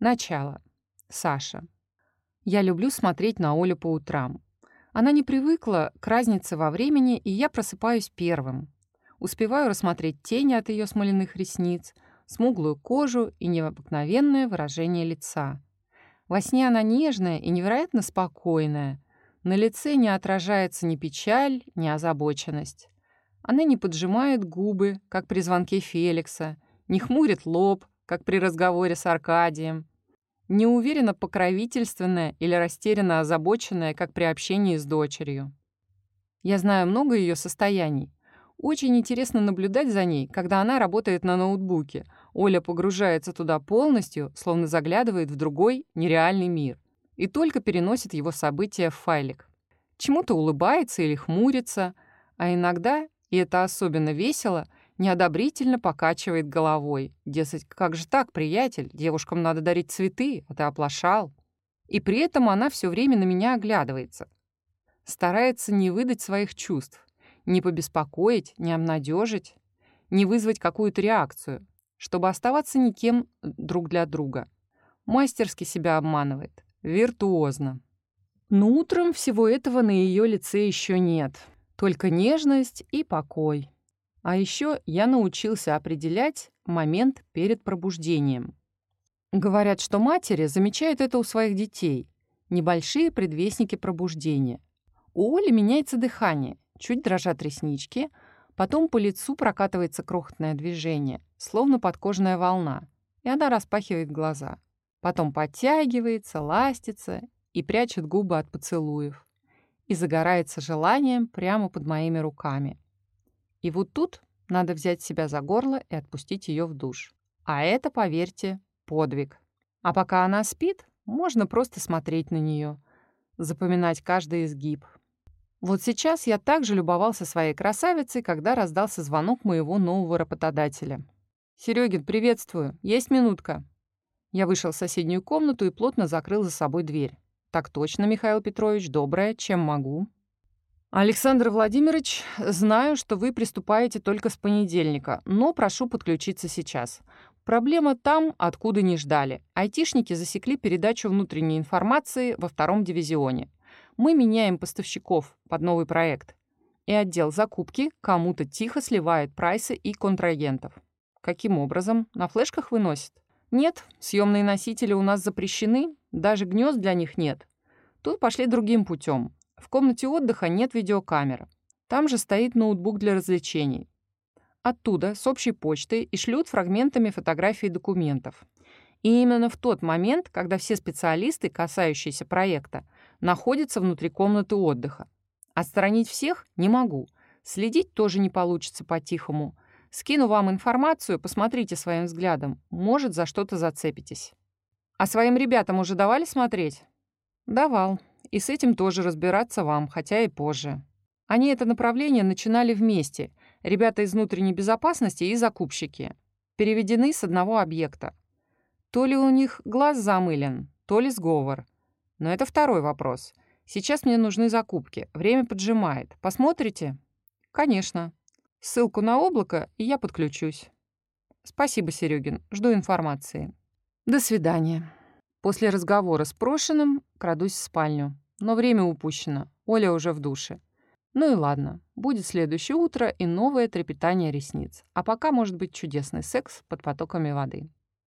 Начало. Саша. Я люблю смотреть на Олю по утрам. Она не привыкла к разнице во времени, и я просыпаюсь первым. Успеваю рассмотреть тени от ее смоляных ресниц, смуглую кожу и необыкновенное выражение лица. Во сне она нежная и невероятно спокойная. На лице не отражается ни печаль, ни озабоченность. Она не поджимает губы, как при звонке Феликса, не хмурит лоб, как при разговоре с Аркадием, не уверенно покровительственная или растерянно озабоченная, как при общении с дочерью. Я знаю много ее состояний. Очень интересно наблюдать за ней, когда она работает на ноутбуке. Оля погружается туда полностью, словно заглядывает в другой, нереальный мир, и только переносит его события в файлик. Чему-то улыбается или хмурится, а иногда, и это особенно весело, неодобрительно покачивает головой. Дескать, как же так, приятель, девушкам надо дарить цветы, а ты оплошал. И при этом она все время на меня оглядывается. Старается не выдать своих чувств, не побеспокоить, не обнадежить, не вызвать какую-то реакцию, чтобы оставаться никем друг для друга. Мастерски себя обманывает, виртуозно. Но утром всего этого на ее лице еще нет. Только нежность и покой. А еще я научился определять момент перед пробуждением. Говорят, что матери замечают это у своих детей. Небольшие предвестники пробуждения. У Оли меняется дыхание, чуть дрожат реснички, потом по лицу прокатывается крохотное движение, словно подкожная волна, и она распахивает глаза. Потом подтягивается, ластится и прячет губы от поцелуев. И загорается желанием прямо под моими руками. И вот тут надо взять себя за горло и отпустить ее в душ. А это, поверьте, подвиг. А пока она спит, можно просто смотреть на нее, запоминать каждый изгиб. Вот сейчас я также любовался своей красавицей, когда раздался звонок моего нового работодателя. «Серегин, приветствую. Есть минутка?» Я вышел в соседнюю комнату и плотно закрыл за собой дверь. «Так точно, Михаил Петрович, доброе, чем могу?» Александр Владимирович, знаю, что вы приступаете только с понедельника, но прошу подключиться сейчас. Проблема там, откуда не ждали. Айтишники засекли передачу внутренней информации во втором дивизионе. Мы меняем поставщиков под новый проект. И отдел закупки кому-то тихо сливает прайсы и контрагентов. Каким образом? На флешках выносит? Нет, съемные носители у нас запрещены, даже гнезд для них нет. Тут пошли другим путем. В комнате отдыха нет видеокамеры. Там же стоит ноутбук для развлечений. Оттуда, с общей почты, и шлют фрагментами фотографий документов. И именно в тот момент, когда все специалисты, касающиеся проекта, находятся внутри комнаты отдыха. Отстранить всех не могу. Следить тоже не получится по-тихому. Скину вам информацию, посмотрите своим взглядом. Может, за что-то зацепитесь. А своим ребятам уже давали смотреть? Давал. И с этим тоже разбираться вам, хотя и позже. Они это направление начинали вместе. Ребята из внутренней безопасности и закупщики. Переведены с одного объекта. То ли у них глаз замылен, то ли сговор. Но это второй вопрос. Сейчас мне нужны закупки. Время поджимает. Посмотрите? Конечно. Ссылку на облако, и я подключусь. Спасибо, Серегин. Жду информации. До свидания. После разговора с Прошиным крадусь в спальню. Но время упущено. Оля уже в душе. Ну и ладно. Будет следующее утро и новое трепетание ресниц. А пока может быть чудесный секс под потоками воды.